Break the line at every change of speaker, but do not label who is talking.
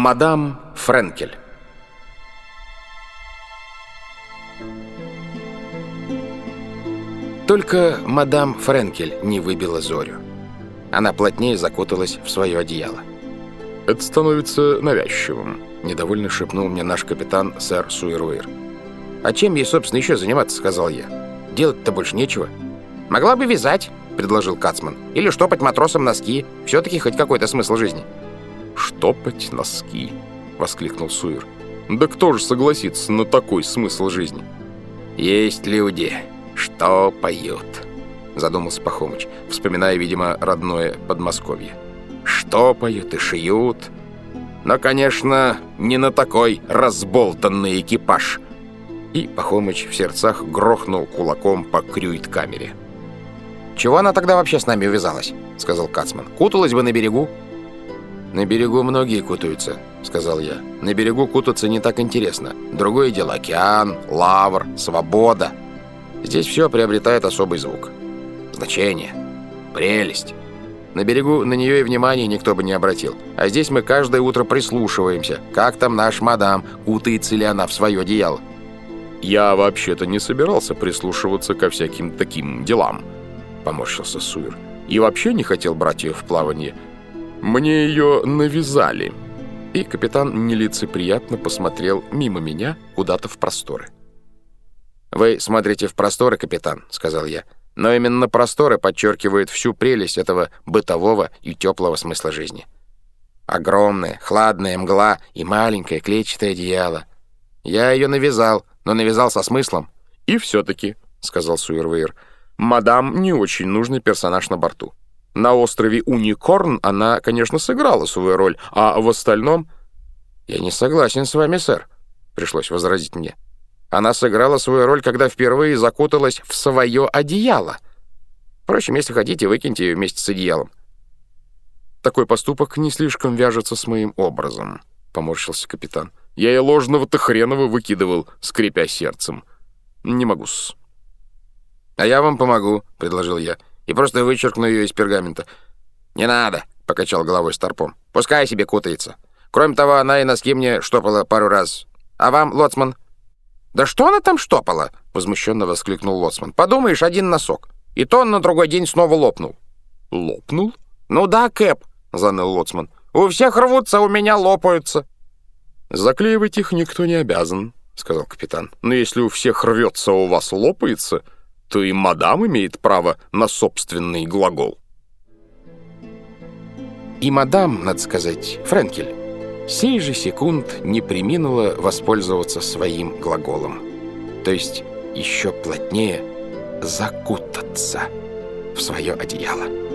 Мадам Френкель Только мадам Френкель не выбила Зорю. Она плотнее закуталась в свое одеяло.
«Это становится навязчивым», —
недовольно шепнул мне наш капитан сэр Суэруэр. «А чем ей, собственно, еще заниматься?» — сказал я. «Делать-то больше нечего». «Могла бы вязать», — предложил Кацман. «Или штопать матросам носки. Все-таки хоть какой-то смысл жизни».
«Штопать носки», — воскликнул Суэр. «Да кто же согласится на такой смысл жизни?»
«Есть люди, что поют», — задумался Пахомыч, вспоминая, видимо, родное Подмосковье. «Что поют и шьют. Но, конечно, не на такой разболтанный экипаж». И Пахомыч в сердцах грохнул кулаком по крюит-камере. «Чего она тогда вообще с нами увязалась?» — сказал Кацман. «Куталась бы на берегу». «На берегу многие кутаются», — сказал я. «На берегу кутаться не так интересно. Другое дело — океан, лавр, свобода. Здесь все приобретает особый звук. Значение. Прелесть. На берегу на нее и внимания никто бы не обратил. А здесь мы каждое утро прислушиваемся, как там наш мадам, кутается ли она в свое одеяло.
«Я вообще-то не собирался прислушиваться ко всяким таким делам», — поморщился Суир. «И вообще не хотел брать ее в плавание. Мне ее навязали». И капитан нелицеприятно посмотрел мимо меня куда-то в просторы.
«Вы смотрите в просторы, капитан», — сказал я. «Но именно просторы подчеркивают всю прелесть этого бытового и теплого смысла жизни. Огромная, хладная мгла и маленькое клетчатое одеяло. Я ее навязал, но навязал со смыслом».
«И все-таки», — сказал Суэрвейр, — «мадам не очень нужный персонаж на борту. На острове Уникорн она, конечно, сыграла свою роль, а в остальном...»
«Я не согласен с вами, сэр», — пришлось возразить мне. «Она сыграла свою роль, когда впервые закуталась в свое одеяло. Впрочем, если хотите, выкиньте ее вместе с одеялом».
«Такой поступок не слишком вяжется с моим образом», — поморщился капитан. Я и ложного-то хренова выкидывал, скрипя сердцем. Не могу-с.
«А я вам помогу», — предложил я, «и просто вычеркну ее из пергамента». «Не надо», — покачал головой Старпом. «Пускай себе кутается. Кроме того, она и носки мне штопала пару раз. А вам, лоцман?» «Да что она там штопала?» — возмущенно воскликнул лоцман. «Подумаешь, один носок. И то он на другой день снова лопнул».
«Лопнул?»
«Ну да, Кэп», — заныл лоцман. «У всех рвутся, у меня лопаются».
«Заклеивать их никто не обязан», — сказал капитан. «Но если у всех рвется, а у вас лопается, то и мадам имеет право на собственный глагол».
И мадам, надо сказать, Френкель, сей же секунд не приминула воспользоваться своим глаголом. То есть еще плотнее закутаться в свое одеяло.